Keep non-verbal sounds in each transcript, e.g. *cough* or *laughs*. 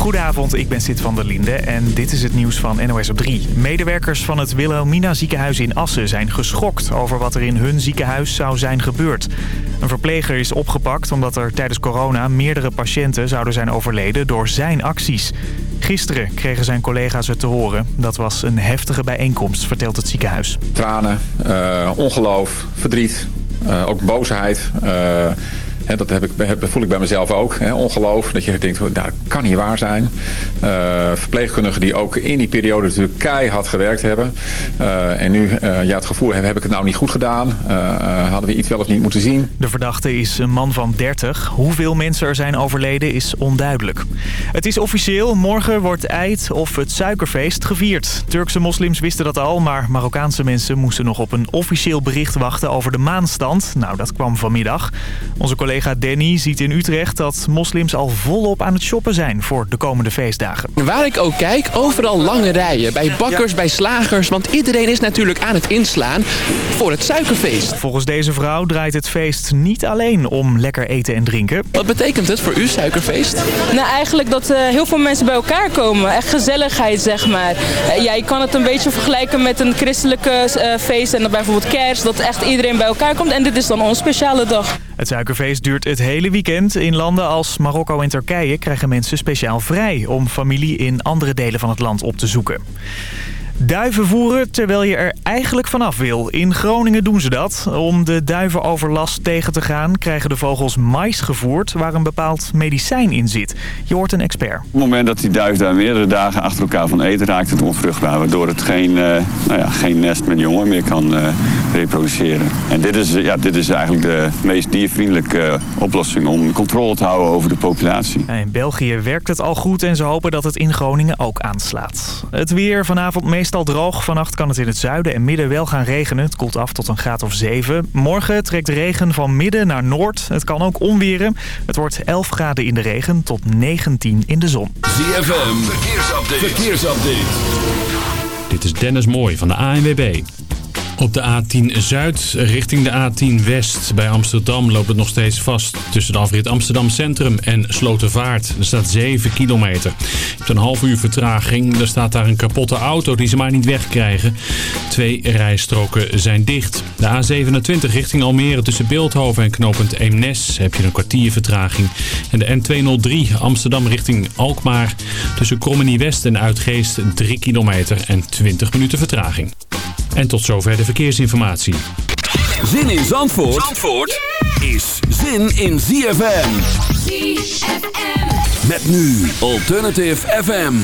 Goedenavond, ik ben Sid van der Linde en dit is het nieuws van NOS op 3. Medewerkers van het Wilhelmina ziekenhuis in Assen zijn geschokt over wat er in hun ziekenhuis zou zijn gebeurd. Een verpleger is opgepakt omdat er tijdens corona meerdere patiënten zouden zijn overleden door zijn acties. Gisteren kregen zijn collega's het te horen. Dat was een heftige bijeenkomst, vertelt het ziekenhuis. Tranen, uh, ongeloof, verdriet, uh, ook boosheid... Uh, dat heb ik, voel ik bij mezelf ook. Ongeloof. Dat je denkt, nou, dat kan niet waar zijn. Uh, verpleegkundigen die ook in die periode natuurlijk keihard gewerkt hebben. Uh, en nu uh, ja, het gevoel hebben, heb ik het nou niet goed gedaan? hadden we iets wel of niet moeten zien? De verdachte is een man van 30. Hoeveel mensen er zijn overleden is onduidelijk. Het is officieel. Morgen wordt Eid of het suikerfeest gevierd. Turkse moslims wisten dat al, maar Marokkaanse mensen moesten nog op een officieel bericht wachten over de maanstand. Nou, dat kwam vanmiddag. Onze collega collega Danny ziet in Utrecht dat moslims al volop aan het shoppen zijn voor de komende feestdagen. Waar ik ook kijk, overal lange rijen. Bij bakkers, bij slagers. Want iedereen is natuurlijk aan het inslaan voor het suikerfeest. Volgens deze vrouw draait het feest niet alleen om lekker eten en drinken. Wat betekent het voor u, suikerfeest? Nou, eigenlijk dat uh, heel veel mensen bij elkaar komen. Echt gezelligheid, zeg maar. Uh, ja, je kan het een beetje vergelijken met een christelijke uh, feest. En dan bijvoorbeeld kerst, dat echt iedereen bij elkaar komt. En dit is dan onze speciale dag. Het suikerfeest duurt het hele weekend. In landen als Marokko en Turkije krijgen mensen speciaal vrij... om familie in andere delen van het land op te zoeken. Duiven voeren terwijl je er eigenlijk vanaf wil. In Groningen doen ze dat. Om de duivenoverlast tegen te gaan krijgen de vogels mais gevoerd... waar een bepaald medicijn in zit. Je hoort een expert. Op het moment dat die duif daar meerdere dagen achter elkaar van eten... raakt het onvruchtbaar, waardoor het geen, uh, nou ja, geen nest met jongen meer kan uh, reproduceren. En dit is, ja, dit is eigenlijk de meest diervriendelijke oplossing... om controle te houden over de populatie. In België werkt het al goed en ze hopen dat het in Groningen ook aanslaat. Het weer vanavond meest meestal droog. Vannacht kan het in het zuiden en midden wel gaan regenen. Het koelt af tot een graad of 7. Morgen trekt regen van midden naar noord. Het kan ook onweren. Het wordt 11 graden in de regen tot 19 in de zon. ZFM, verkeersupdate. verkeersupdate. Dit is Dennis Mooij van de ANWB. Op de A10 Zuid richting de A10 West bij Amsterdam loopt het nog steeds vast. Tussen de afrit Amsterdam Centrum en Slotervaart. Er staat 7 kilometer. Je hebt een half uur vertraging. Er staat daar een kapotte auto die ze maar niet wegkrijgen. Twee rijstroken zijn dicht. De A27 richting Almere tussen Beeldhoven en knooppunt Eemnes heb je een kwartier vertraging. En de N203 Amsterdam richting Alkmaar tussen Krommenie West en Uitgeest 3 kilometer en 20 minuten vertraging. En tot zover de verkeersinformatie. Zin in Zandvoort, Zandvoort is zin in ZFM. ZFM. Met nu Alternative FM.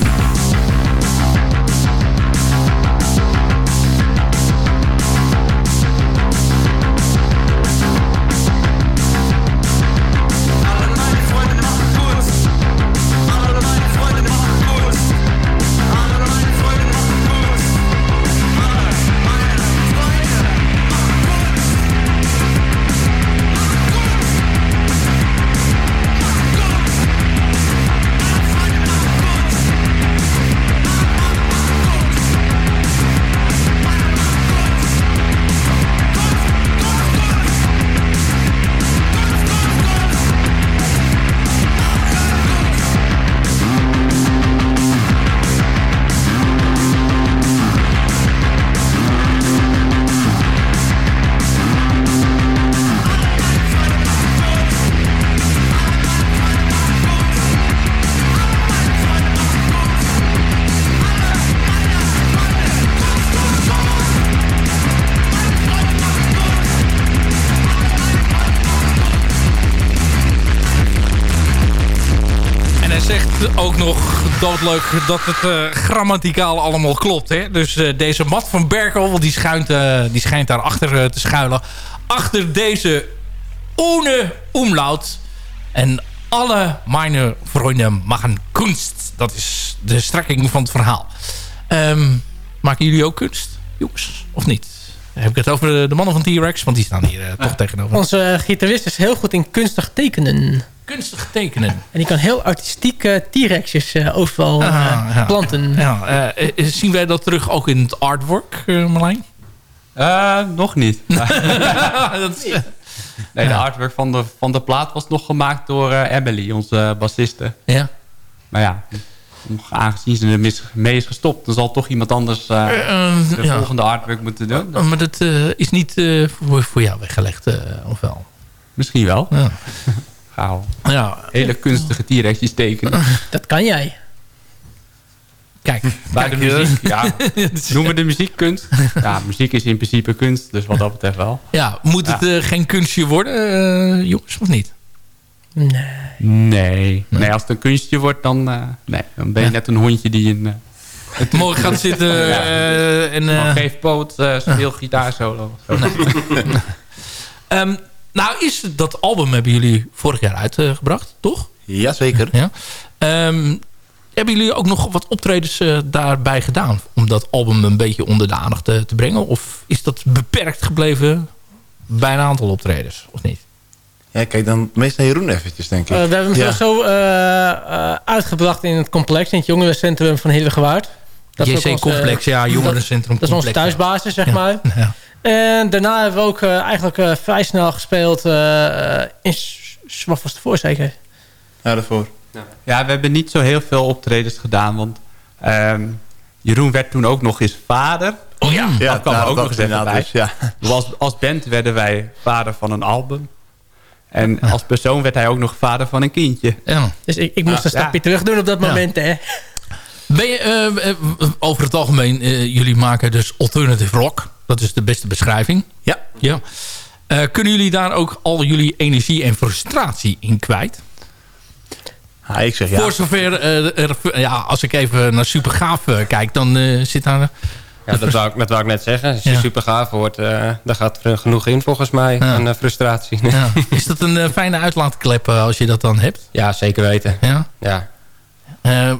Doodleuk dat het uh, grammaticaal allemaal klopt. Hè? Dus uh, deze Mat van Berkel, die, schuint, uh, die schijnt daar achter te schuilen. Achter deze ohne umlaut. En alle mijn vrienden maken kunst. Dat is de strekking van het verhaal. Um, maken jullie ook kunst, jongens? Of niet? heb ik het over de mannen van T-Rex, want die staan hier toch tegenover. Onze gitarist is heel goed in kunstig tekenen kunstig tekenen. En die kan heel artistieke T-Rexjes uh, overal uh, planten. Ja, uh, zien wij dat terug ook in het artwork, Marlijn? nog niet. *laughs* dat is, nee, de artwork van de, van de plaat was nog gemaakt door Emily, onze bassiste. Ja. Maar ja, aangezien ze er mee is gestopt... dan zal toch iemand anders uh, de ja. volgende artwork moeten doen. Maar dat uh, is niet uh, voor, voor, jou weggelegd, of wel? Misschien wel. Ja. Ja. Hele kunstige T-rexjes tekenen. *laughs* Dat kan jij. Kijk, bij de muziek. Ja, *laughs* noemen we de muziek kunst? *laughs* Ja, muziek is in principe kunst, dus wat dat betreft wel. Ja, moet het uh, geen kunstje worden, uh, jongens, of niet? Nee. nee. Nee, als het een kunstje wordt, dan, uh, nee, dan ben je ja. net een hondje die een... Het mooi gaat zitten ja. en... geef poot, speel gitaar solo. Nee. um, nou, is dat album hebben jullie vorig jaar uitgebracht, toch? Jazeker. Ja. Um, hebben jullie ook nog wat optredens uh, daarbij gedaan? Om dat album een beetje onder de aandacht te, te, brengen? Of is dat beperkt gebleven bij een aantal optredens? Of niet? Ja, kijk dan meestal Jeroen eventjes, denk ik. Uh, we hebben hem ja. zo uh, uitgebracht in het complex. In het jongerencentrum van Hillegewaard. JC-complex, ja, jongerencentrum. Dat is onze thuisbasis, zeg maar. Ja. En daarna hebben we ook eigenlijk vrij snel gespeeld in... Wat was het voor, zeker? Ja, daarvoor. Ja, we hebben niet zo heel veel optredens gedaan. Want um, Jeroen werd toen ook nog eens vader. Oh ja, ja dat kwam nou, ook nog eens even bij. Dus, ja. dus als, als band werden wij vader van een album. En als persoon werd hij ook nog vader van een kindje. Ja. Dus ik, ik moest een stapje terug doen op dat moment, hè. Ben je, uh, over het algemeen, uh, jullie maken dus alternative rock. Dat is de beste beschrijving. Ja. ja. Uh, kunnen jullie daar ook al jullie energie en frustratie in kwijt? Ja, ik zeg ja. Voor zover, uh, er, ja, als ik even naar Supergaaf kijk, dan zit daar... Ja, dat wou, ik, dat wou ik net zeggen. Als je ja. supergaaf wordt, daar gaat er genoeg in volgens mij. Ja. Frustratie. Ja. Is dat een fijne uitlaatklep als je dat dan hebt? Ja, zeker weten. Ja? Ja. Uh,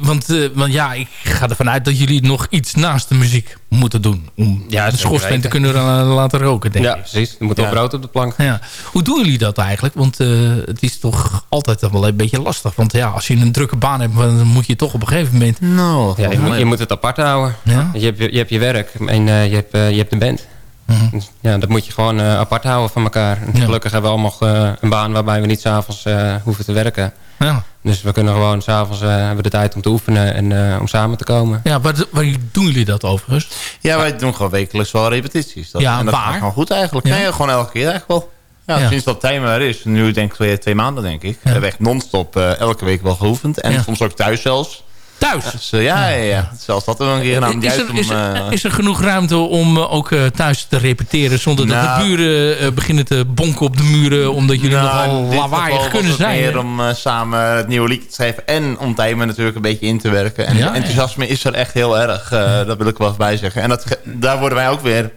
want, uh, want ja, ik ga ervan uit dat jullie nog iets naast de muziek moeten doen. Om ja, de schoorsteen te kunnen uh, laten roken, denk ja, ik. precies. Er moet ook ja. brood op de plank. Ja. Hoe doen jullie dat eigenlijk? Want het is toch altijd wel een beetje lastig. Want ja, als je een drukke baan hebt, dan moet je toch op een gegeven moment... No, ja, je, moet, je moet het apart houden. Ja? Je, hebt, je hebt je werk en je, hebt, je hebt een band. Mm -hmm. Ja, dat moet je gewoon apart houden van elkaar. En gelukkig hebben we allemaal een baan waarbij we niet s'avonds hoeven te werken. Ja. Dus we kunnen gewoon s'avonds uh, hebben de tijd om te oefenen en uh, om samen te komen. Ja, waar, waar doen jullie dat overigens? Ja, wij doen gewoon wekelijks wel repetities. Dat, ja, en dat waar? gaat gewoon goed eigenlijk. Ja. Nee, gewoon elke keer eigenlijk wel. Ja, ja. Sinds dat timer er is. Nu denk ik twee, twee maanden denk ik. Ja. We hebben echt non-stop uh, elke week wel geoefend. En soms ook thuis zelfs. Thuis? Dus, ja, ja, ja. Zelfs dat er een keer aan is, er, is, er, is er genoeg ruimte om ook uh, thuis te repeteren... zonder nou, dat de buren uh, beginnen te bonken op de muren... omdat jullie nou, nogal lawaaiig kunnen zijn? meer om samen het nieuwe liedje te schrijven... en om timer natuurlijk een beetje in te werken. En ja, enthousiasme is er echt heel erg. dat wil ik wel bij zeggen. En dat, daar worden wij ook weer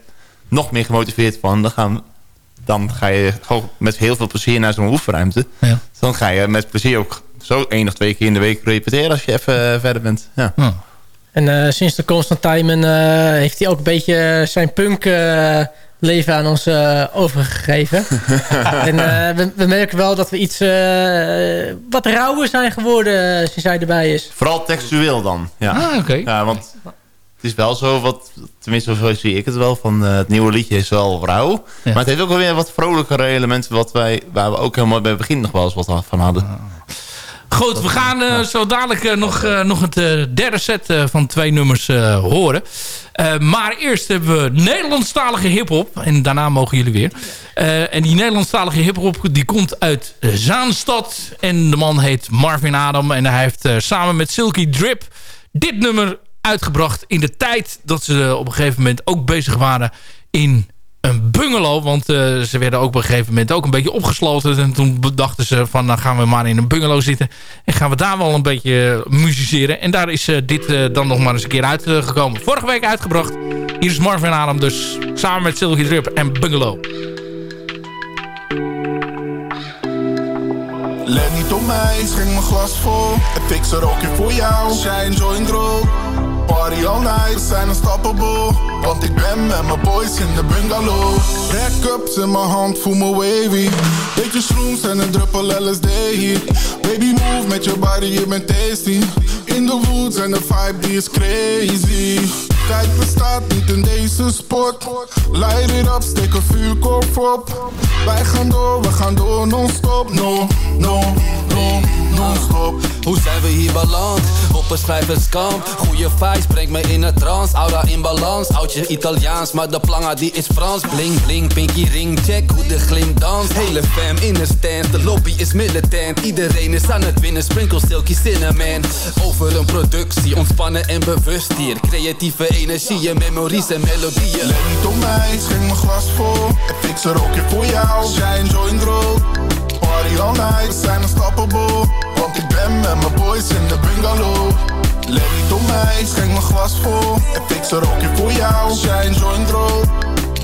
nog meer gemotiveerd van. Dan, gaan, dan ga je gewoon met heel veel plezier naar zo'n oefenruimte. Ja. Dan ga je met plezier ook zo één of twee keer in de week repeteren als je even uh, verder bent. Ja. Oh. En uh, sinds de Constant Time uh, heeft hij ook een beetje zijn punk leven aan ons overgegeven. *laughs* *laughs* en we, we, merken wel dat we iets wat rauwer zijn geworden sinds hij erbij is. Vooral textueel dan. Ja, ah, okay. ja want het is wel zo, wat, tenminste zo zie ik het wel, van het nieuwe liedje is wel rauw. Ja. Maar het heeft ook wel weer wat vrolijkere elementen wat wij, waar we ook helemaal bij het begin nog wel eens wat van hadden. Ah. Goed, we gaan uh, zo dadelijk uh, nog, uh, nog het derde set van twee nummers horen. maar eerst hebben we Nederlandstalige hiphop. En daarna mogen jullie weer. en die Nederlandstalige hiphop die komt uit Zaanstad. En de man heet Marvin Adam. En hij heeft samen met Silky Drip dit nummer uitgebracht in de tijd dat ze op een gegeven moment ook bezig waren in een bungalow. Want uh, ze werden ook op een gegeven moment ook een beetje opgesloten. En toen bedachten ze van, dan gaan we maar in een bungalow zitten. En gaan we daar wel een beetje musiceren. En daar is uh, dit dan nog maar eens een keer uitgekomen. Vorige week uitgebracht. Hier is Marvin Adam dus samen met Silky Drip en Bungalow. Let niet op mij, schenk mijn glas vol. Fix er voor jou. Join, roll. Party all night, zijn unstoppable. Want ik ben met mijn boys in de bungalow. Backups in mijn hand, voel me wavy. Beetje shrooms en een druppel LSD hier. Baby move met je body, je bent tasty. In de woods en de vibe die is crazy. Tijd bestaat niet in deze sport. Light it up, steek een vuurkorf op. Wij gaan door, we gaan door non-stop. No, no, no, Hoe zijn we hier beland? Op een schrijverskamp. Goeie vibes, brengt me in het trance. Aura in balans, oudje Italiaans Maar de planga die is Frans. Bling bling, pinky ring, check hoe de glim dans Hele fam in een stand, de lobby is militant. Iedereen is aan het winnen, sprinkle silky cinnamon. Over een productie, ontspannen en bewust hier. Creatieve energieën, memories en melodieën. Let niet mij, schenk mijn glas vol. En fix er ook voor jou. Shine, join, roll Party all night, we zijn unstoppable. Want ik ben met mijn boys in de bungalow. Niet op mij, schenk mijn glas vol. En fix er ook voor jou Shine, join, roll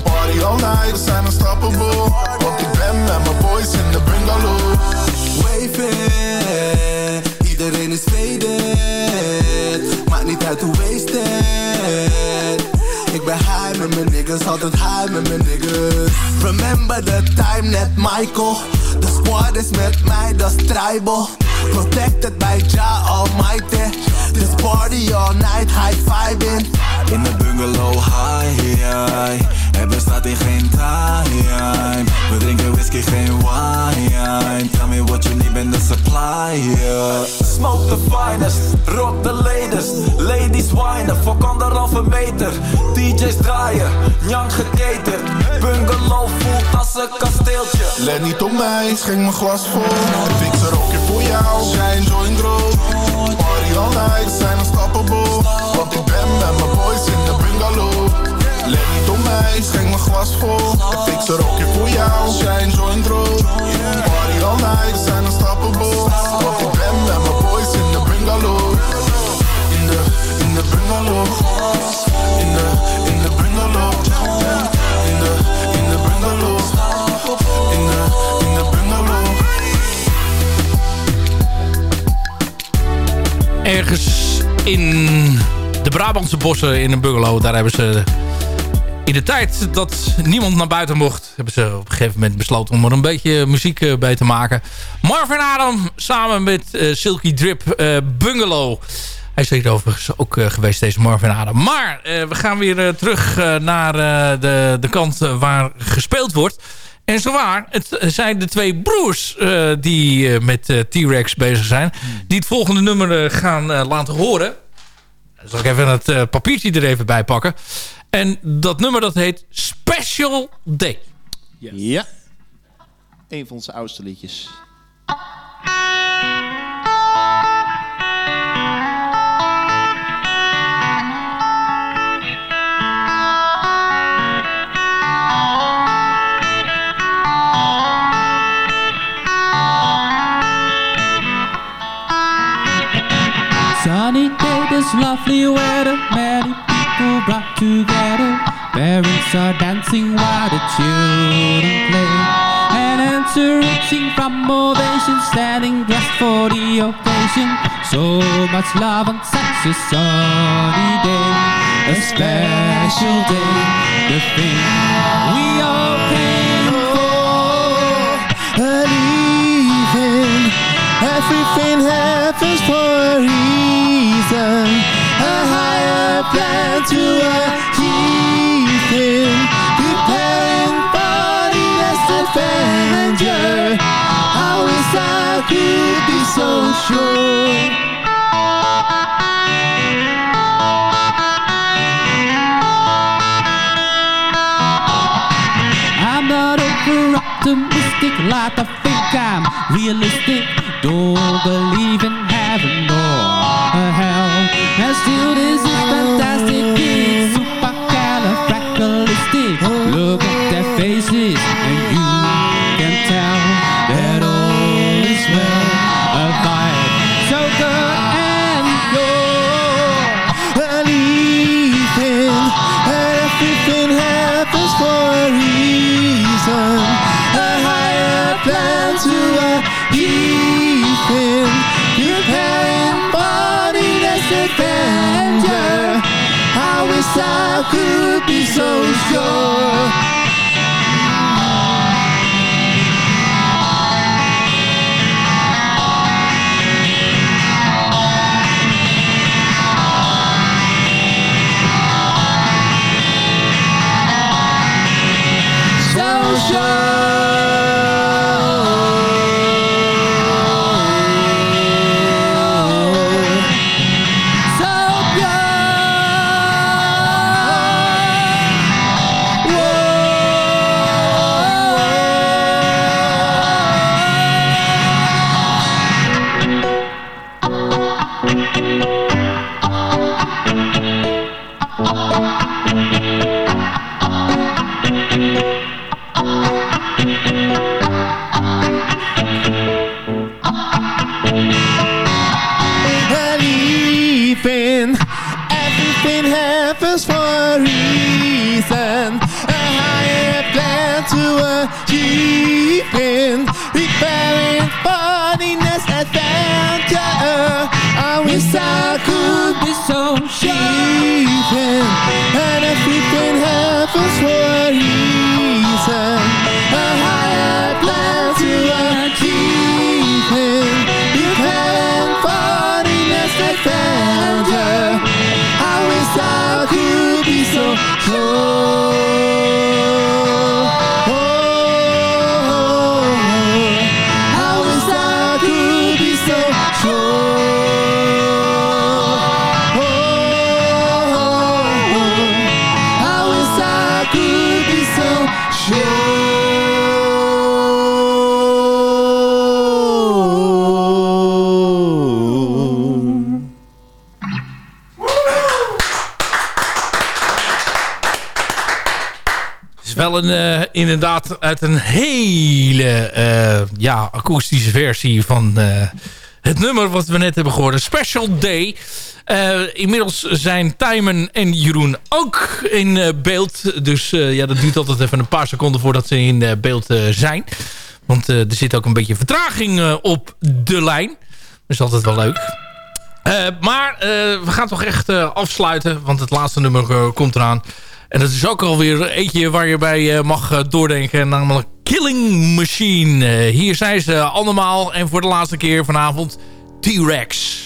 Party all night, we zijn unstoppable. Want ik ben met mijn boys in de bungalow. Waving, iedereen is faded Maakt niet uit hoe wasted Ik ben high met mijn niggas, altijd high met mijn niggas. Remember the time net Michael The squad is met mij, dat tribal Protected by Jah Almighty. This party all night, high vibing In de bungalow, high, high Er bestaat hier geen time. We drinken whisky, geen wine. Tell me what you need, ben de supplier. Smoke the finest, rock the latest. Ladies whinen, fuck anderhalve meter. DJ's draaien, young geketerd Bungalow voelt als een kasteeltje. Let niet op mij, schenk mijn glas vol. Fix er ook voor jou, shine, join, roll Party all night, zijn unstoppable Want ik ben met mijn boys in de bungalow Let op mij, schenk mijn glas vol. Fix er ook voor jou, shine, join, roll Party all night, we zijn unstoppable. Want ik ben met mijn boys in de bungalow. In de, in de bungalow. In de, in de bungalow. In de, in de bungalow. In de, in de bungalow. Ergens in de Brabantse bossen in een bungalow. Daar hebben ze in de tijd dat niemand naar buiten mocht... hebben ze op een gegeven moment besloten om er een beetje muziek eh, bij te maken. Marvin Adam samen met eh, Silky Drip eh, Bungalow. Hij is hier overigens ook geweest, deze Marvin Adam. Maar we gaan weer terug naar de, de kant waar gespeeld wordt. En zowaar, het zijn de twee broers die met T-Rex bezig zijn. Die het volgende nummer gaan laten horen. Zal ik even het eh, papiertje er even bij pakken. En dat nummer dat heet Special Day. Ja. Een van onze oudste liedjes. This lovely weather, many people brought together. Parents are dancing while the children play. And answering from ovation, standing dressed for the occasion. So much love on such a sunny day, a special day, the thing we all came for. Believing everything happens for a reason. A higher plan to achieve it. Preparing for the next adventure. I wish I could be so sure. I'm not over optimistic like I think I'm realistic. Don't believe in heaven faces and you can tell sacrificial inderdaad uit een hele eh, ja, akoestische versie van eh, het nummer wat we net hebben gehoord. Special Day. Eh, inmiddels zijn Tijmen en Jeroen ook in beeld. Dus ja, dat duurt altijd even een paar seconden voordat ze in beeld zijn. Want er zit ook een beetje vertraging op de lijn. Dat is altijd wel leuk. Maar we gaan toch echt afsluiten. Want het laatste nummer komt eraan. En dat is ook alweer eentje waar je bij eh, mag eh, doordenken. Namelijk Killing Machine. Eh, hier zijn ze allemaal. En voor de laatste keer vanavond T-Rex.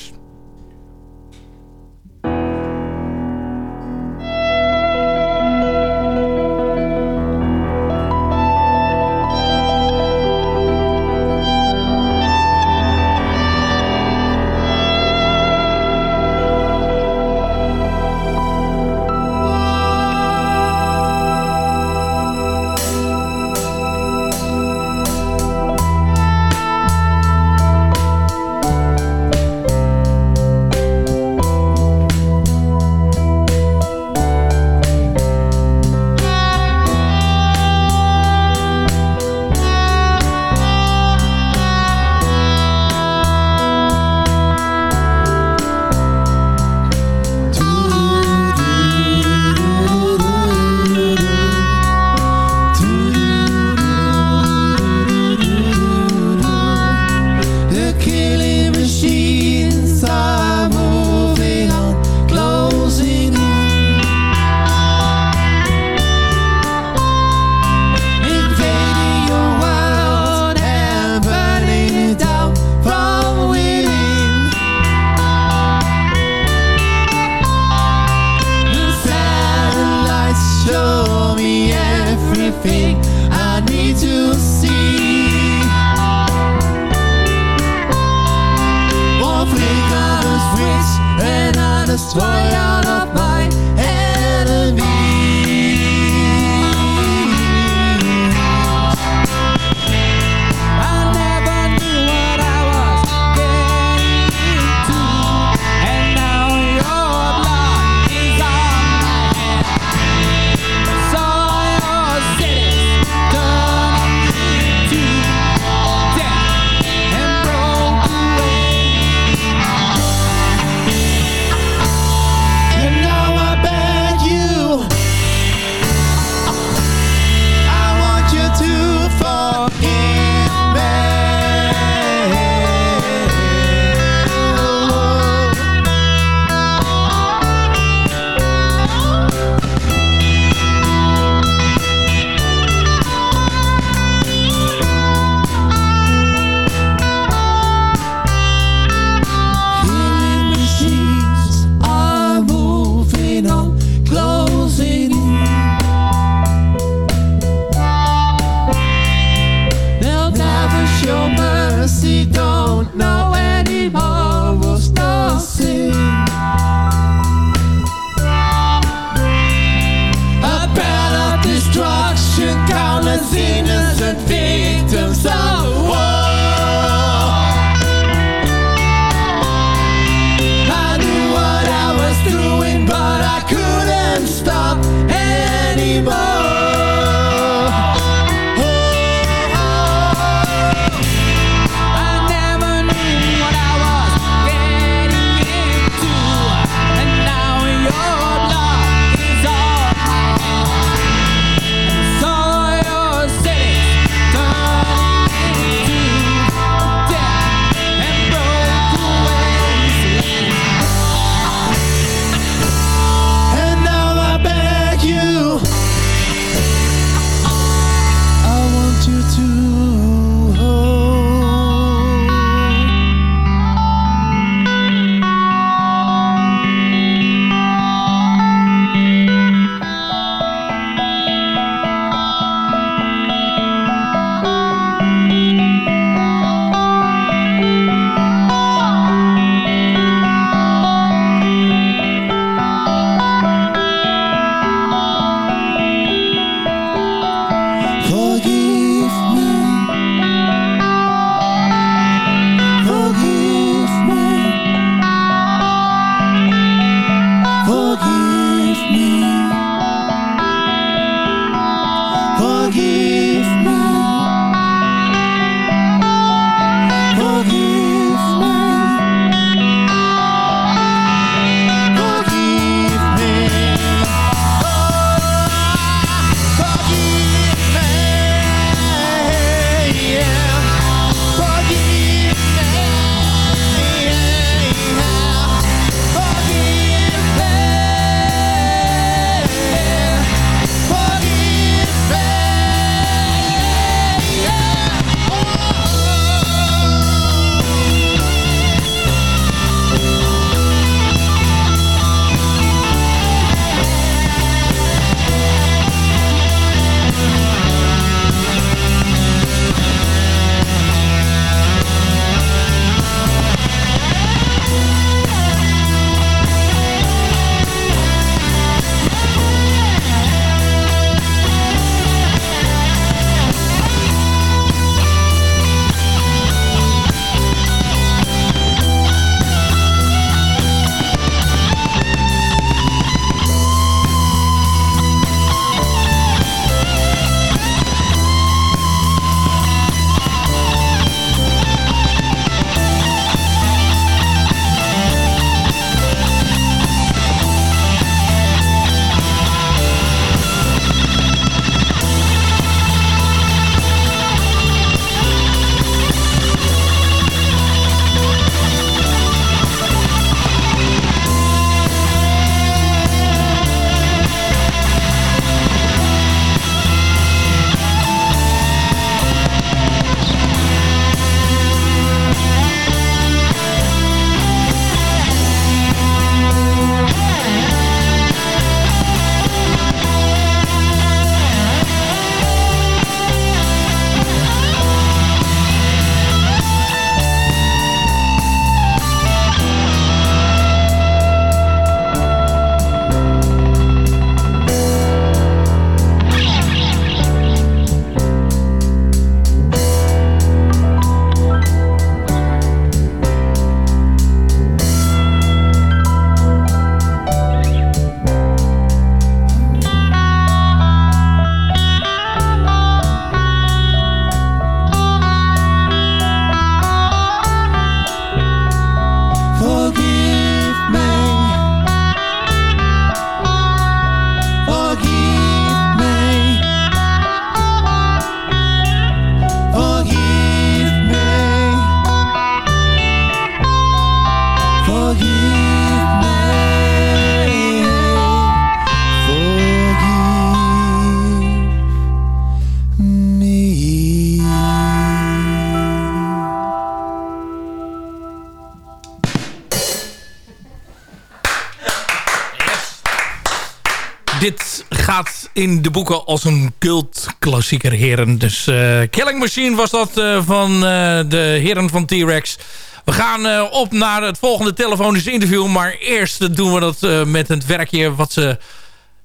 In de boeken als een cult-klassieker, heren. Dus uh, Killing Machine was dat uh, van uh, de heren van T-Rex. We gaan op naar het volgende telefonische interview. Maar eerst doen we dat met het werkje wat ze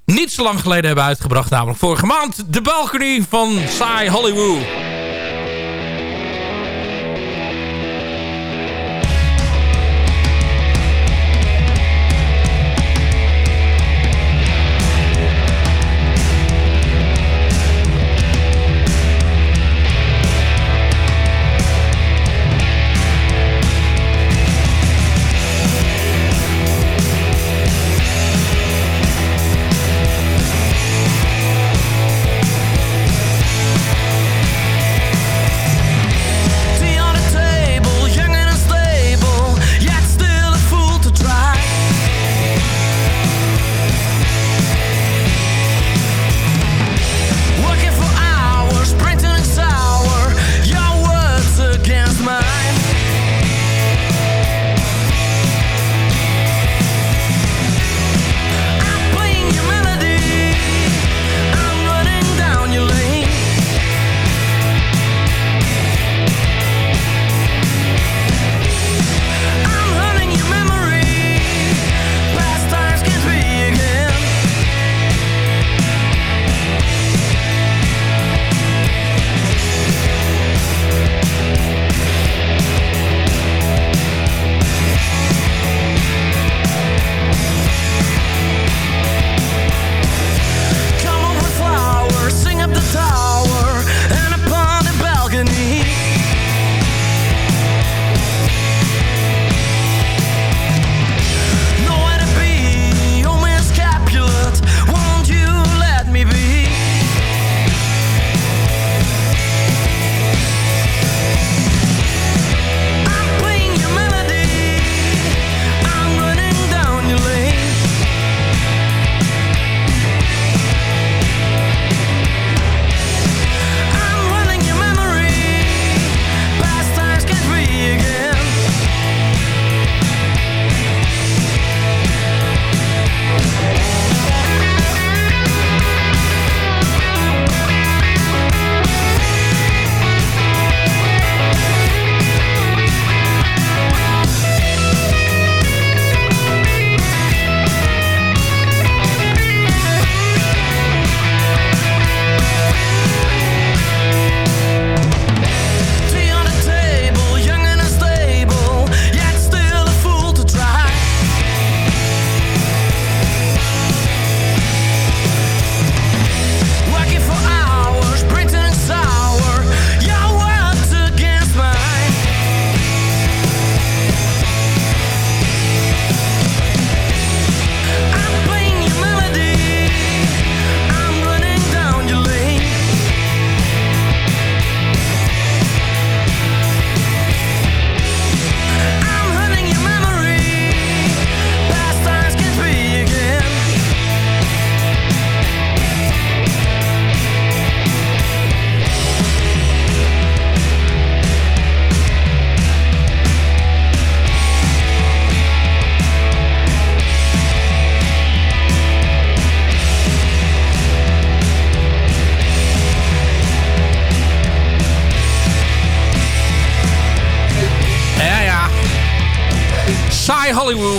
niet zo lang geleden hebben uitgebracht. Namelijk vorige maand de balcony van Sai Hollywood.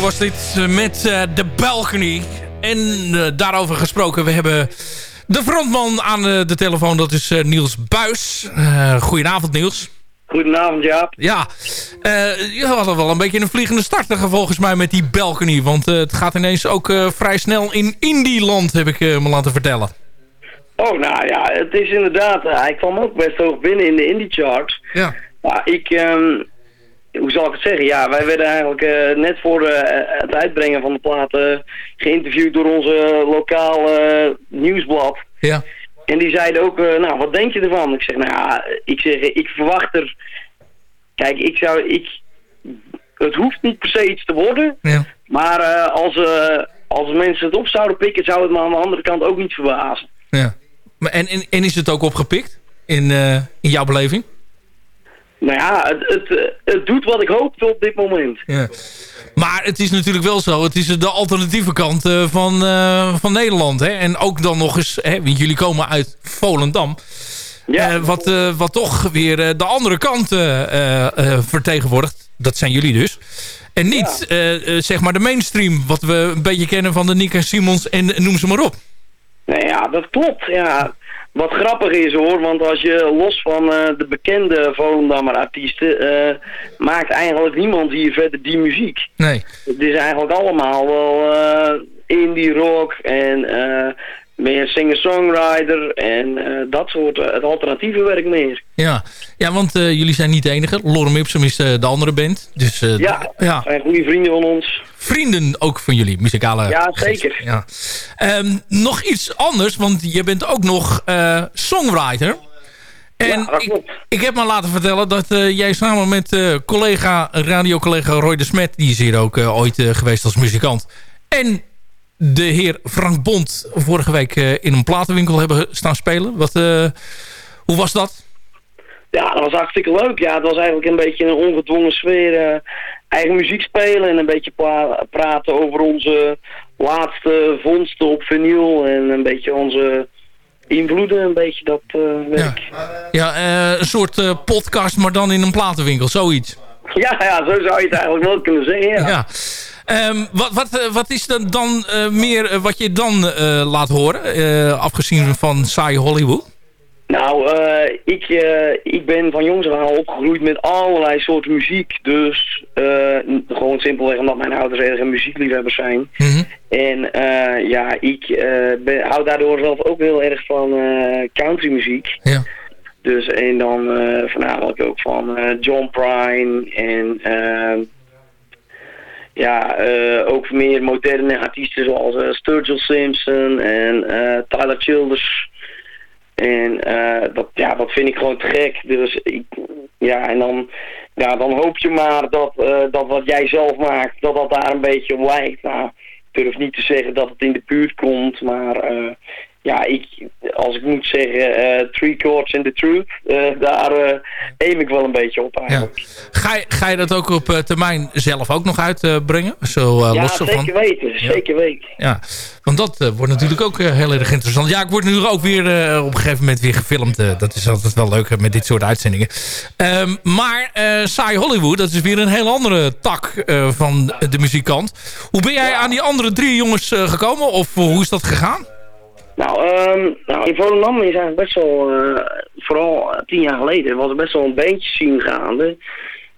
Was dit eh, met uh, de Balcony. En uh, daarover gesproken, we hebben de frontman aan de telefoon. Dat is Niels Buis. goedenavond Niels. Goedenavond Jaap. Ja, je had wel een beetje een vliegende starter volgens mij met die Balcony. Want het gaat ineens ook vrij snel in Indieland, heb ik me laten vertellen. Oh, nou ja, het is inderdaad... hij kwam ook best hoog binnen in de indie charts. Ja. Maar ik... Um, hoe zal ik het zeggen? Ja, wij werden eigenlijk uh, net voor uh, het uitbrengen van de platen geïnterviewd door onze lokale nieuwsblad. Ja. En die zeiden ook, nou, wat denk je ervan? Ik zeg, nou ja, ik zeg, ik verwacht er... Kijk, ik zou, ik het hoeft niet per se iets te worden. Ja. Maar eh, als, eh, als mensen het op zouden pikken, zou het me aan de andere kant ook niet verbazen. Ja. En, en, en is het ook opgepikt in, eh, in jouw beleving? Nou ja, het, het, het doet wat ik hoopte op dit moment. Ja. Maar het is natuurlijk wel zo. Het is de alternatieve kant eh, van, eh, van Nederland. Hè? En ook dan nog eens... Hè, want jullie komen uit Volendam. Eh, wat, wat toch weer de andere kant vertegenwoordigt. Dat zijn jullie dus. En niet zeg maar de mainstream. Wat we een beetje kennen van de Nick en Simons. En noem ze maar op. Nou ja, dat klopt. Ja, wat grappig is hoor, want als je los van eh, de bekende Volendammer artiesten, eh, maakt eigenlijk niemand hier verder die muziek. Nee. Het is eigenlijk allemaal wel eh, indie rock en meer singer-songwriter en eh, dat soort, eh, het alternatieve werk meer. Ja, ja want eh, jullie zijn niet de enige. Lorem Ipsum is de andere band. Dus, Ja, ja. zijn goede vrienden van ons. Vrienden ook van jullie, muzikale... Ja, zeker. Ja. Ehm, nog iets anders, want je bent ook nog songwriter. En ik, ik heb me laten vertellen dat jij samen met eh, collega, radiocollega Roy de Smet... die is hier ook ooit geweest als muzikant... en de heer Frank Bond vorige week eh, in een platenwinkel hebben staan spelen. Wat, eh, hoe was dat? Ja, dat was hartstikke leuk. Ja, het was eigenlijk een beetje een ongedwongen sfeer. eh, eigen muziek spelen en een beetje praten over onze laatste vondsten op vinyl. En een beetje onze invloeden, een beetje dat werk. Ja, een soort podcast, maar dan in een platenwinkel, zoiets. Ja. ja, zo zou je het eigenlijk wel kunnen zeggen. Ja. Ja. Ehm, wat, wat, eh, wat is dan, dan eh, meer eh, wat je dan laat horen? afgezien van saai Hollywood? Nou, ik, ik ben van jongs af aan opgegroeid met allerlei soorten muziek. Dus gewoon simpelweg omdat mijn ouders erg een muziekliefhebbers zijn. En eh, ja, ik ben, hou daardoor zelf ook heel erg van countrymuziek. Ja. Dus en dan voornamelijk ook van John Prine en ja, eh, ook meer moderne artiesten zoals eh, Sturgill Simpson en eh, Tyler Childers. En dat, ja, dat vind ik gewoon te gek. Dus ik, ja, en dan, ja, dan hoop je maar dat, dat wat jij zelf maakt, dat dat daar een beetje op lijkt. Nou, ik durf niet te zeggen dat het in de buurt komt, maar ja, ik, als ik moet zeggen, eh, Three Chords and the Truth, eh, daar eh aim ik wel een beetje op eigenlijk. Ga je, ga je dat ook op termijn zelf ook nog uitbrengen? Zo ja, los zeker weten, zeker weten. Ja, want dat wordt natuurlijk ook heel erg interessant. Ja, ik word nu ook weer op een gegeven moment weer gefilmd. dat is altijd wel leuk met dit soort uitzendingen. Ehm, maar Saai Hollywood, dat is weer een heel andere tak van de muziekkant. Hoe ben jij aan die andere drie jongens gekomen? Of hoe is dat gegaan? Nou, ehm, nou in Volendam is eigenlijk best wel, eh, vooral eh, tien jaar geleden, was er best wel een bandje zien gaande.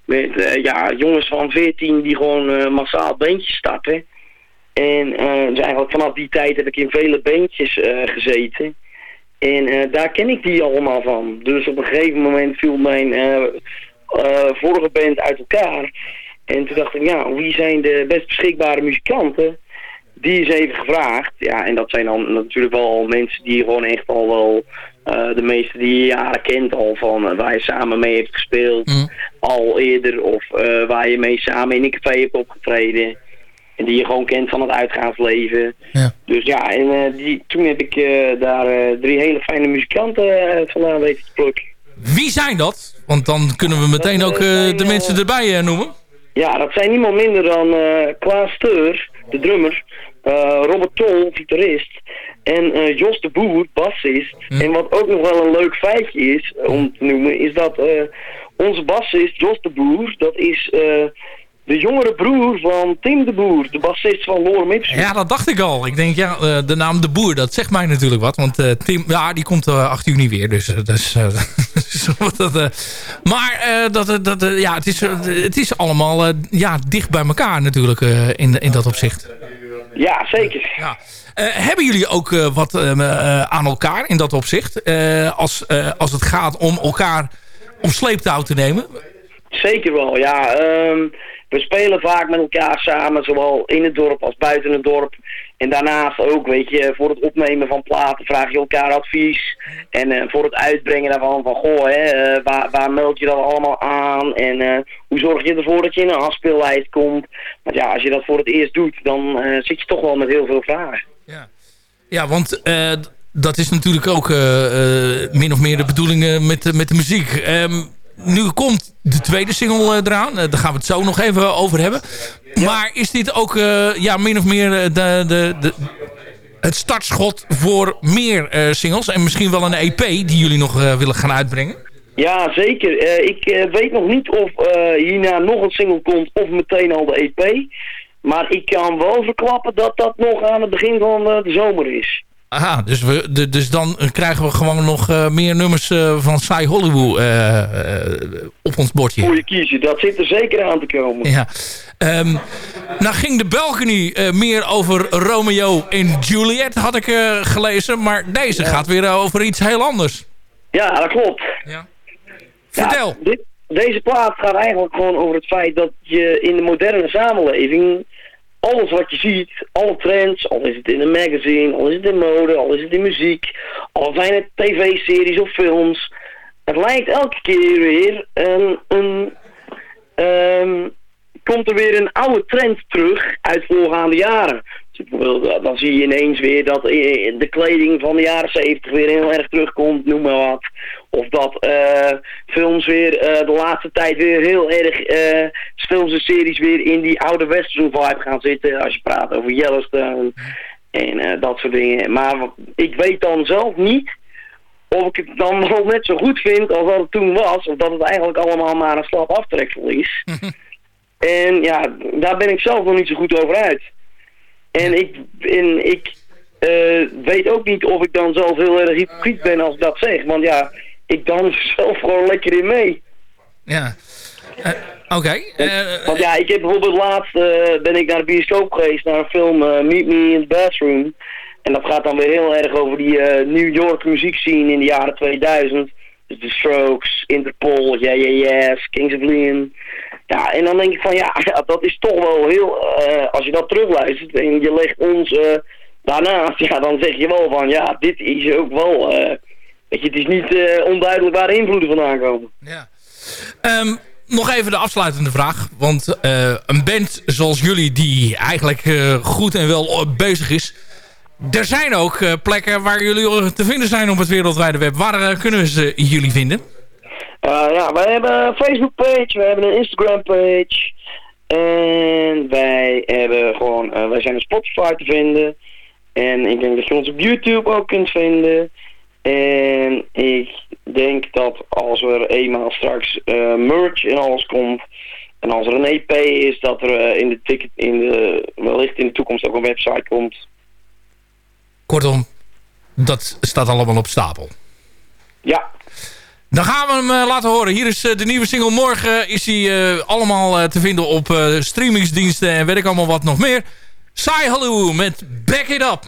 Met eh, ja, jongens van 14 die gewoon massaal bandjes starten. En dus eigenlijk vanaf die tijd heb ik in vele eh, gezeten. En daar ken ik die allemaal van. Dus op een gegeven moment viel mijn vorige band uit elkaar. En toen dacht ik, ja, wie zijn de best beschikbare muzikanten? Die is even gevraagd. Ja, en dat zijn dan natuurlijk wel al mensen die gewoon echt al wel... eh, de meeste die je jaren kent al van eh, waar je samen mee hebt gespeeld. Al eerder. Of eh, waar je mee samen in een café hebt opgetreden. En die je gewoon kent van het uitgaansleven. Dus ja, en die, toen heb ik eh, daar drie hele fijne muzikanten eh, vandaan weten te plukken. Wie zijn dat? Want dan kunnen we meteen ook eh, de mensen erbij eh, noemen. Ja, dat zijn niemand minder dan eh, Klaas Steur, de drummer, Robert Tol, gitarist, en eh, Jos de Boer, bassist. En wat ook nog wel een leuk feitje is eh, om te noemen, is dat eh, onze bassist, Jos de Boer, dat is eh, de jongere broer van Tim de Boer, de bassist van Lorem Ipsum. Ja, dat dacht ik al. Ik denk, ja, eh, de naam De Boer, dat zegt mij natuurlijk wat. Want eh, Tim, ja, die komt eh 8 juni weer. Dus, eh, dus, eh, *laughs* eh, maar eh, dat, eh, dat, eh, ja, het, is, eh, het is allemaal eh, ja, dicht bij elkaar natuurlijk eh, in, in dat opzicht. Ja, zeker. Ja. Eh, hebben jullie ook eh, wat eh, eh, aan elkaar in dat opzicht? Eh, als, eh, als het gaat om elkaar om sleeptouw te nemen? Zeker wel, ja. ehm, we spelen vaak met elkaar samen, zowel in het dorp als buiten het dorp. En daarnaast ook, weet je, voor het opnemen van platen vraag je elkaar advies. En uh, voor het uitbrengen daarvan, van goh, hè, uh, waar, waar meld je dat allemaal aan? En uh, hoe zorg je ervoor dat je in een afspeellijst komt? Want ja, als je dat voor het eerst doet, dan zit je toch wel met heel veel vragen. Ja, ja want dat is natuurlijk ook min of meer de bedoeling met, met de muziek. Um, nu komt de tweede single eraan. daar gaan we het zo nog even over hebben. Maar is dit ook ja, min of meer de, de, de, het startschot voor meer singles? En misschien wel een EP die jullie nog willen gaan uitbrengen? Ja, zeker. ik weet nog niet of hierna nog een single komt of meteen al de EP. Maar ik kan wel verklappen dat dat nog aan het begin van de zomer is. Aha, dus, we, de, dus dan krijgen we gewoon nog uh, meer nummers uh, van Sai Hollywood uh, op ons bordje. Goeie kiezen, dat zit er zeker aan te komen. Ja. Um, nou ging de Balcony meer over Romeo en Juliet, had ik gelezen. Maar deze ja. gaat weer over iets heel anders. Ja, dat klopt. Ja. Vertel. Ja, dit, deze plaat gaat eigenlijk gewoon over het feit dat je in de moderne samenleving alles wat je ziet, alle trends, al is het in een magazine, al is het in mode, al is het in muziek, al zijn het tv-series of films. Het lijkt elke keer weer een, een um, komt er weer een oude trend terug uit voorgaande jaren. Dus dan zie je ineens weer dat de kleding van de jaren 70 weer heel erg terugkomt, noem maar wat. Of dat uh, films weer uh, de laatste tijd weer heel erg, uh, films en series weer in die oude western vibe gaan zitten. Als je praat over Yellowstone en dat soort dingen. Maar ik weet dan zelf niet of ik het dan *laughs* wel net zo goed vind als dat het toen was. Of dat het eigenlijk allemaal maar een slap aftreksel is. *laughs* en ja, daar ben ik zelf nog niet zo goed over uit. En ik, en ik weet ook niet of ik dan zelf heel erg hypocriet ben als ik dat zeg. Want ja, ik dans zelf gewoon lekker in mee. Ja. Uh, Oké. Okay. Uh, Want ja, ik heb bijvoorbeeld laatst uh, ben ik naar de bioscoop geweest, naar een film Meet Me in the Bathroom. En dat gaat dan weer heel erg over die New York muziekscene in de jaren 2000. Dus The Strokes, Interpol, Yeah Yeah Yes, Kings of Leon. Ja, en dan denk ik van ja, *laughs* dat is toch wel heel, als je dat terugluistert en je legt ons daarnaast, *laughs* ja, dan zeg je wel van ja, dit is ook wel Weet je, het is niet uh, onduidelijk waar de invloeden vandaan komen. Ja. Um, nog even de afsluitende vraag. Want uh, een band zoals jullie die eigenlijk uh, goed en wel bezig is... Er zijn ook plekken waar jullie te vinden zijn op het wereldwijde web. Waar kunnen ze jullie vinden? ja, wij hebben een Facebook page, we hebben een Instagram page. En wij hebben gewoon, wij zijn op Spotify te vinden. En ik denk dat je ons op YouTube ook kunt vinden. En ik denk dat als er eenmaal straks uh, merch en alles komt... en als er een EP is, dat er uh, in de ticket, in de, wellicht in de toekomst ook een website komt. Kortom, dat staat allemaal op stapel. Ja. Dan gaan we hem uh, laten horen. Hier is de nieuwe single. Morgen is hij allemaal te vinden op streamingsdiensten en weet ik allemaal wat nog meer. Sai Hallo met Back It Up.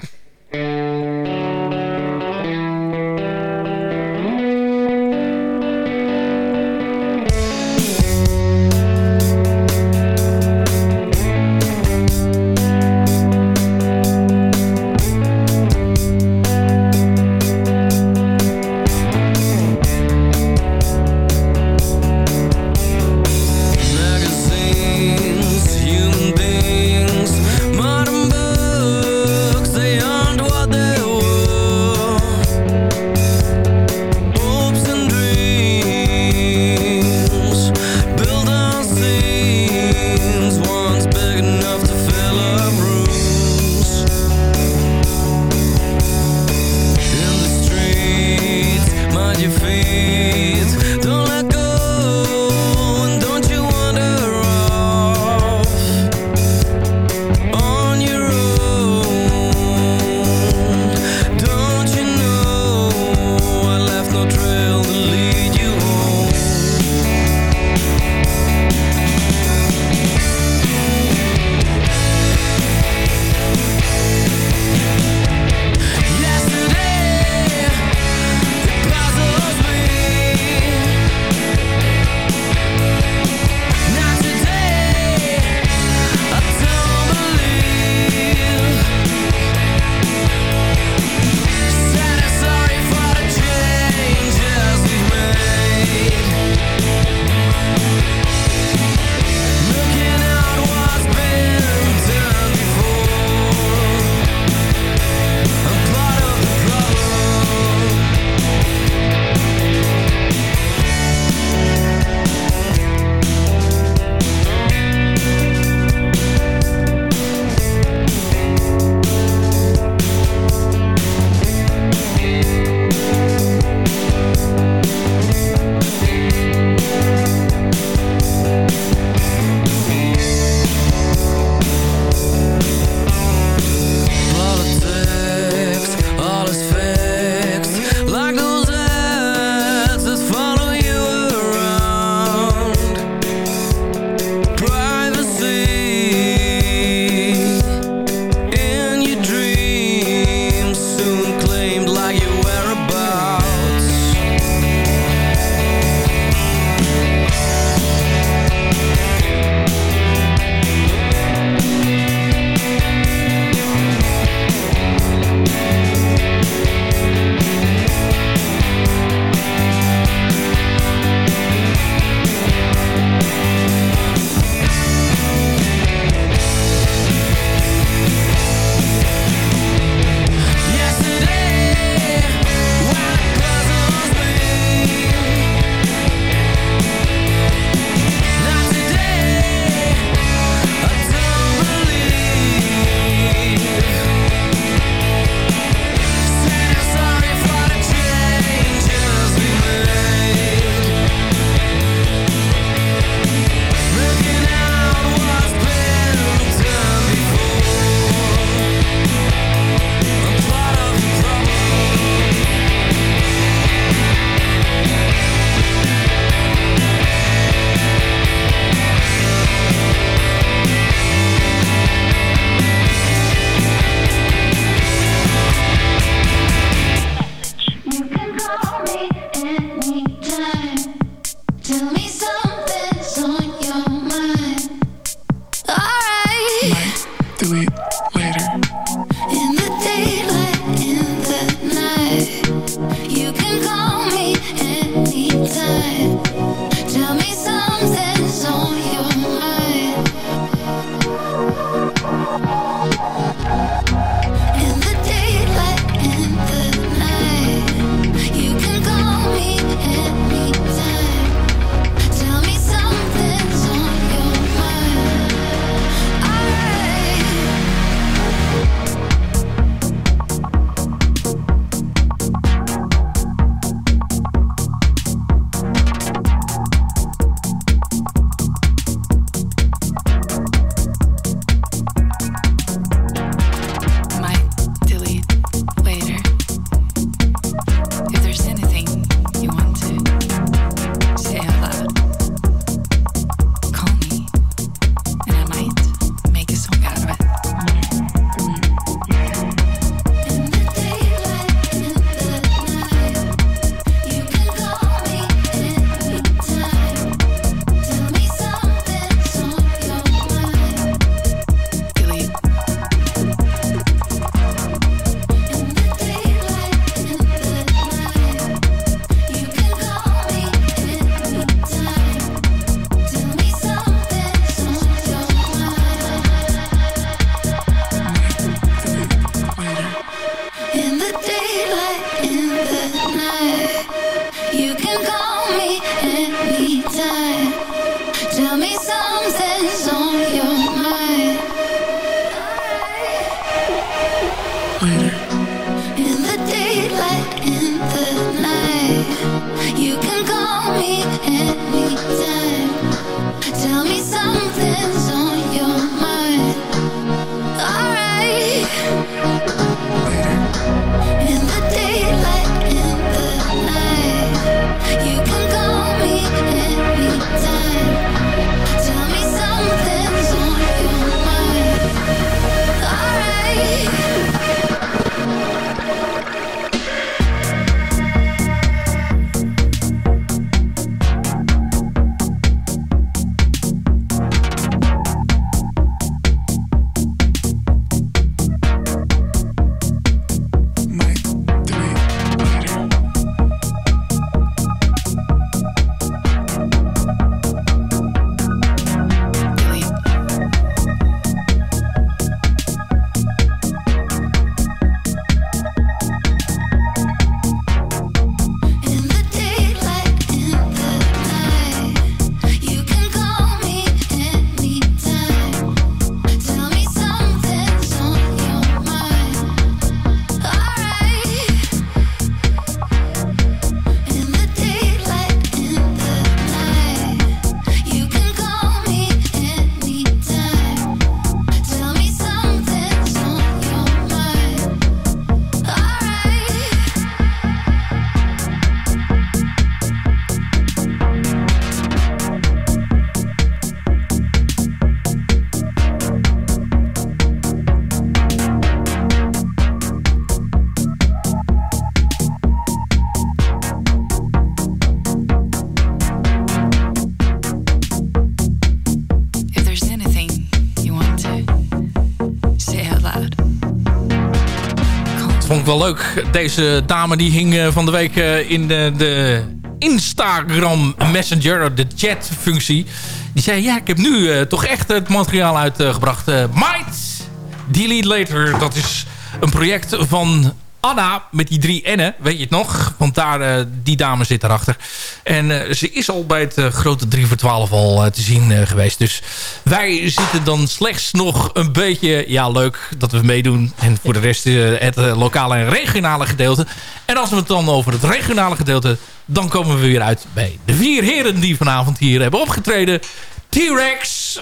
Leuk. Deze dame die hing eh, van de week eh, in de, de Instagram Messenger, de chat-functie. Die zei, ja, ik heb nu eh, toch echt het materiaal uitgebracht. Eh Might Delete Later, dat is een project van Anna met die drie N'en, weet je het nog? Want daar, eh, die dame zit erachter. En eh, ze is al bij het eh, grote 3 voor 12 al te zien geweest. Dus wij zitten dan slechts nog een beetje... Ja, leuk dat we meedoen. En voor de rest het lokale en regionale gedeelte. En als we het dan over het regionale gedeelte... dan komen we weer uit bij de vier heren die vanavond hier hebben opgetreden. T-Rex,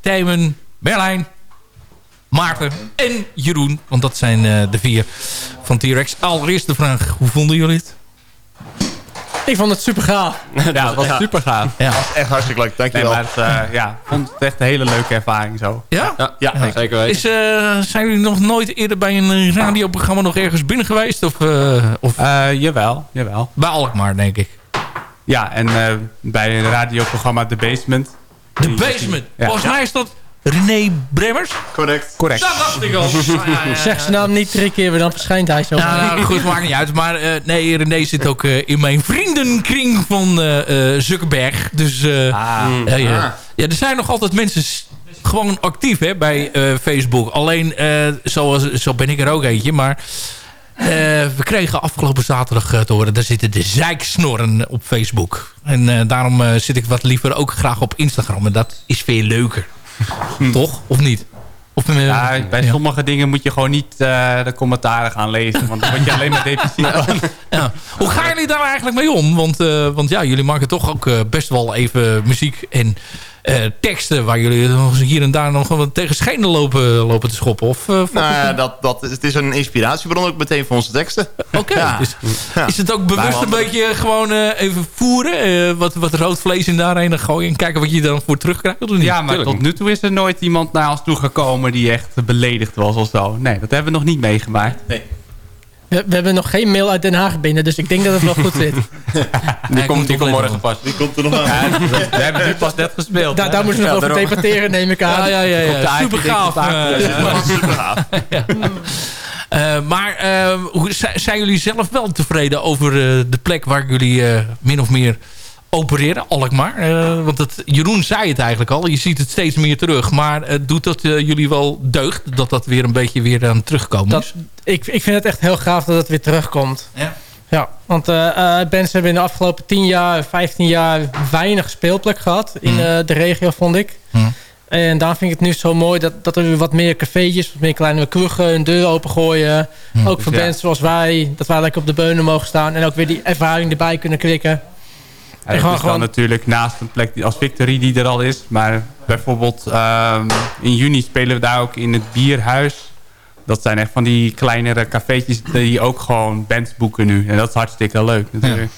Tijmen, Berlijn, Maarten en Jeroen. Want dat zijn eh, de vier van T-Rex. Allereerst de vraag, hoe vonden jullie het? Ik vond het super gaaf. *laughs* Ja, het was super gaaf. Ja. Echt hartstikke leuk, Nee, dankjewel. maar het, eh, ja, vond het echt een hele leuke ervaring zo. Ja? Ja, ja, zeker weten. Is, eh, zijn jullie nog nooit eerder bij een radioprogramma nog ergens binnen geweest? Of, eh, of Eh, jawel, jawel. bij Alkmaar, denk ik. Ja, en eh, bij een radioprogramma The Basement. The Basement. Ja. Volgens mij is dat René Bremmers. Correct. Correct. Dat dacht ik al. *laughs* Ja, ja, ja. Zeg ze nou niet drie keer, dan verschijnt hij zo. Nou, nou, goed, maakt niet uit. Maar eh, nee, René zit ook eh, in mijn vriendenkring van eh eh Zuckerberg. Dus eh, Ah. ja, ja. Ah. ja, er zijn nog altijd mensen gewoon actief hè, bij eh, Facebook. Alleen, eh, zoals, zo ben ik er ook eentje. Maar eh, we kregen afgelopen zaterdag te horen... daar zitten de zeiksnorren op Facebook. En eh, daarom eh, zit ik wat liever ook graag op Instagram. En dat is veel leuker. *laughs* Toch? Of niet? Of, Ja, bij ja. sommige dingen moet je gewoon niet eh, de commentaren gaan lezen. Want dan word je alleen maar depressief *laughs* van. Ja. Hoe gaan jullie daar eigenlijk mee om? Want, eh, want ja, jullie maken toch ook eh, best wel even muziek en eh, teksten... waar jullie hier en daar nog wat tegen schenen lopen, lopen te schoppen. Of, eh, Nou het- ja, dat, dat, het is een inspiratiebron ook meteen voor onze teksten. Oké, Ja. dus Ja. is het ook bewust een beetje gewoon eh, even voeren? eh, wat, wat rood vlees in daarheen gooien en kijken wat je dan voor terugkrijgt? Of niet? Ja, maar Tuurlijk. tot nu toe is er nooit iemand naar ons toegekomen die echt beledigd was of zo. Nee, dat hebben we nog niet meegemaakt. Nee. We, we hebben nog geen mail uit Den Haag binnen, dus ik denk dat het wel goed zit. *laughs* Die komt, die komt morgen pas. Die komt er nog aan. Ja, we hebben nu pas net gespeeld. Daar, moeten we nog over debatteren, neem ik aan. Ja, ja, ja, super gaaf. super gaaf. Eh, maar eh, zijn jullie zelf wel tevreden over eh, de plek waar jullie eh, min of meer opereren, Alkmaar? Eh, want het, Jeroen zei het eigenlijk al, je ziet het steeds meer terug. Maar eh, doet dat eh, jullie wel deugd dat dat weer een beetje weer aan terugkomen Dat, is? ik, ik vind het echt heel gaaf dat het weer terugkomt. Ja. Ja, want bands hebben in de afgelopen 10 jaar, 15 jaar weinig speelplek gehad in eh, de regio, vond ik. Mhm. En daar vind ik het nu zo mooi dat, dat er weer wat meer cafeetjes, wat meer kleine kroegen hun deur opengooien. Hm, ook voor ja. bands zoals wij, dat wij lekker op de beunen mogen staan. En ook weer die ervaring erbij kunnen klikken. En gewoon- is dan gewoon- natuurlijk naast een plek die- als Victory die er al is. Maar bijvoorbeeld ehm, in juni spelen we daar ook in het Bierhuis. Dat zijn echt van die kleinere cafeetjes die ook gewoon bands boeken nu. En dat is hartstikke leuk natuurlijk.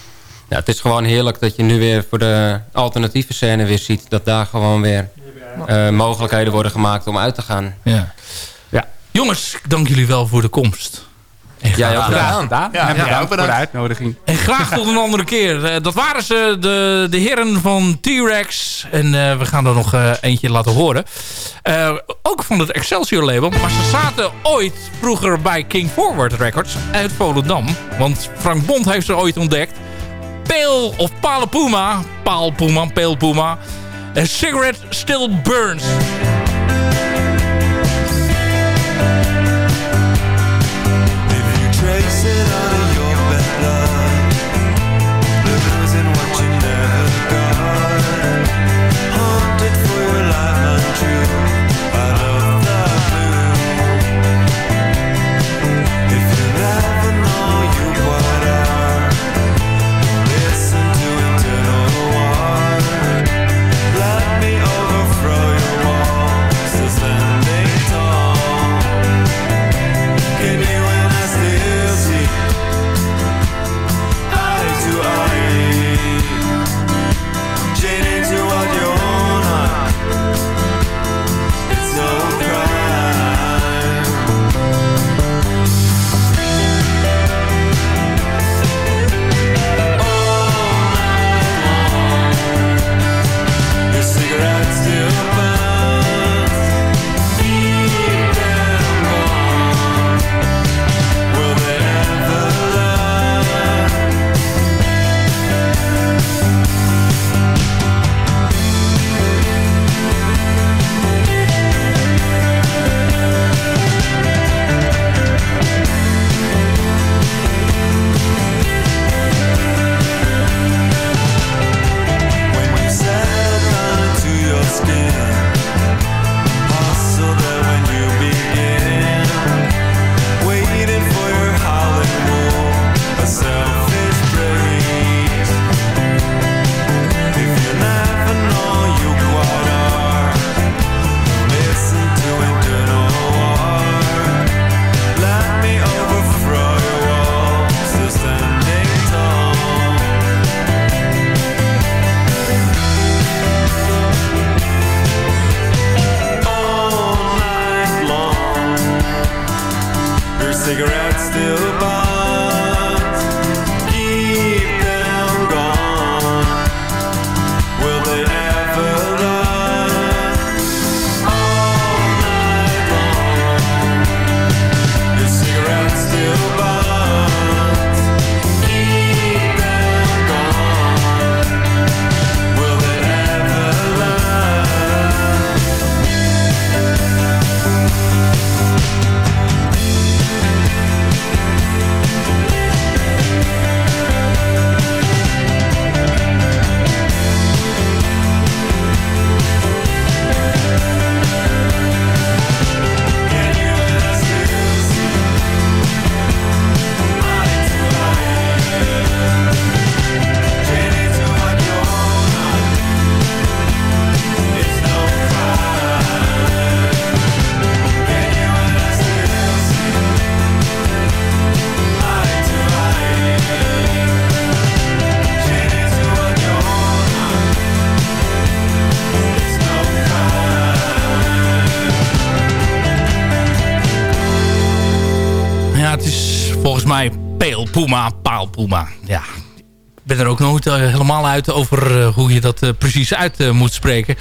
Ja, het is gewoon heerlijk dat je nu weer voor de alternatieve scène weer ziet... dat daar gewoon weer eh, mogelijkheden worden gemaakt om uit te gaan. Ja. Ja. Jongens, ik dank jullie wel voor de komst. En Ja, graag ja, gedaan. Ja, voor de uitnodiging. En graag tot een andere keer. Eh, dat waren ze, de, de heren van T-Rex. En eh, we gaan er nog eh, eentje laten horen. Ook van het Excelsior label. Maar ze zaten ooit vroeger bij King Forward Records uit Volendam. Want Frank Bond heeft ze ooit ontdekt. Peel of Pale Puma. Paal Puma, Peel Puma. A cigarette still burns. Puma, Paal Puma. Ja, ik ben er ook nooit eh, helemaal uit over eh, hoe je dat eh, precies uit moet spreken.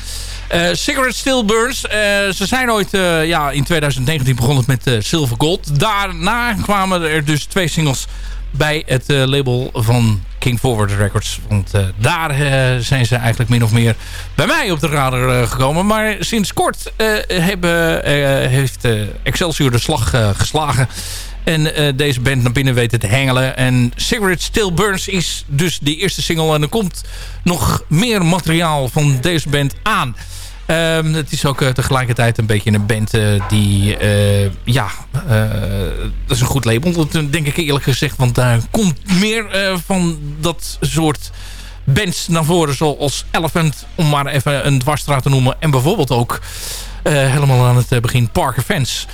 Cigarette Still Burns. ze zijn ooit ja, in 2019 begonnen met Silver Gold. Daarna kwamen er dus twee singles bij het label van King Forward Records. Want daar zijn ze eigenlijk min of meer bij mij op de radar gekomen. Maar sinds kort hebben, heeft Excelsior de slag geslagen. En eh, deze band naar binnen weten te hengelen. En Cigarette Still Burns is dus die eerste single. En er komt nog meer materiaal van deze band aan. Ehm, het is ook eh, tegelijkertijd een beetje een band eh, die... ja, dat is een goed label. Dat denk ik eerlijk gezegd. Want daar komt meer van dat soort bands naar voren. Zoals Elephant, om maar even een dwarsstraat te noemen. En bijvoorbeeld ook helemaal aan het begin Parker Fans.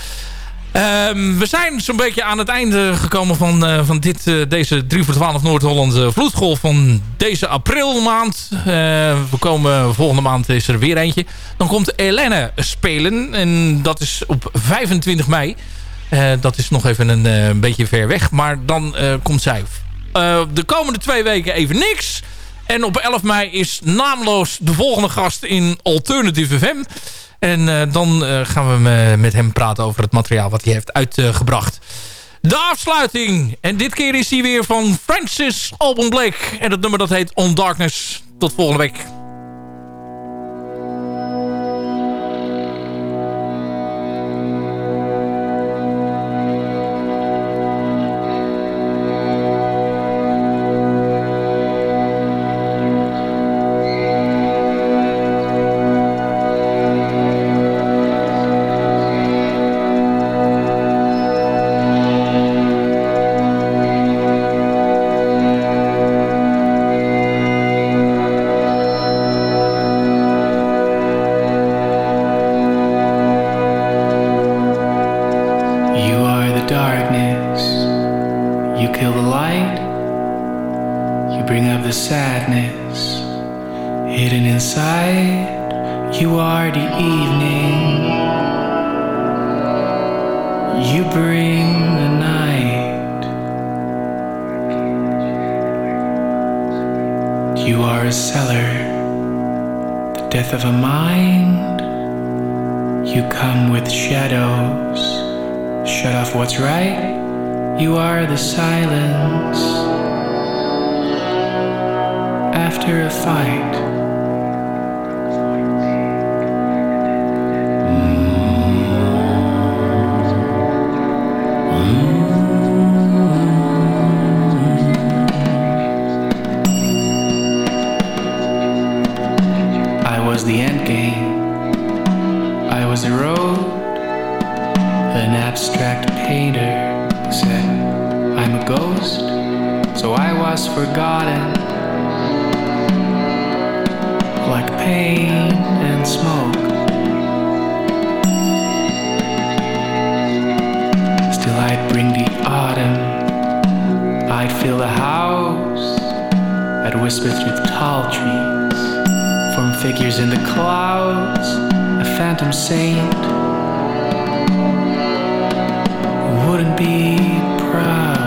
Ehm, we zijn zo'n beetje aan het einde gekomen van, eh, van dit, eh, deze 3 voor 12 Noord-Hollandse vloedgolf van deze aprilmaand. Eh, we komen volgende maand is er weer eentje. Dan komt Helene spelen en dat is op 25 mei. Dat is nog even een, een beetje ver weg, maar dan komt zij. De komende twee weken even niks. En op 11 mei is naamloos de volgende gast in Alternative FM. En eh, dan eh, gaan we me- met hem praten over het materiaal wat hij heeft uitgebracht. De afsluiting. En dit keer is hij weer van Francis Alban Blake. En het nummer dat heet On Darkness. Tot volgende week. Whisper through tall trees. Form figures in the clouds. A phantom saint wouldn't be proud.